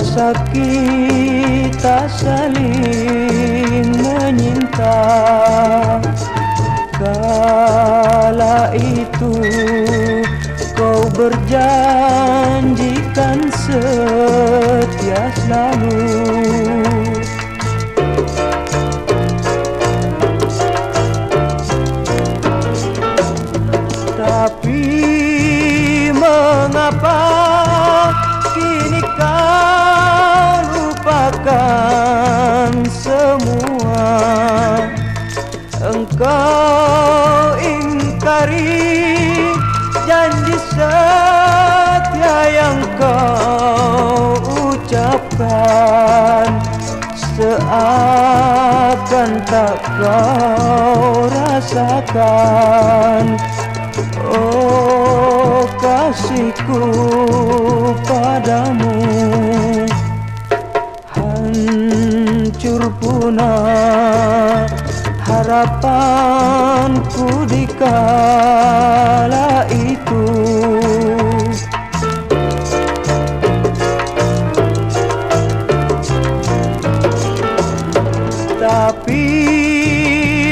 Masa kita saling menyinta. Kala itu kau berjanjikan setia selalu Tapi semua. Engkau ingkari janji setia yang kau ucapkan. Seakan tak kau rasakan. Oh kasihku padamu Harapanku di kala itu. Tapi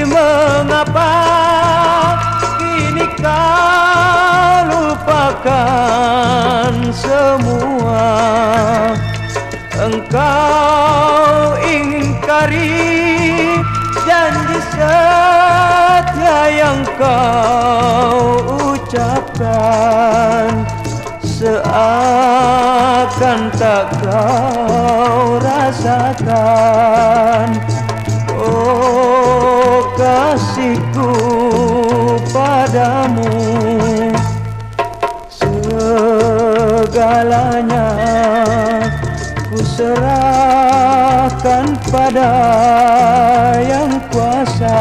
mengapa kini kau lupakan semua? Engkau ingkari janji setia yang kau ucapkan Seakan tak kau rasakan. Oh kasihku padamu Segalanya kuserahkan pada yang kuasa.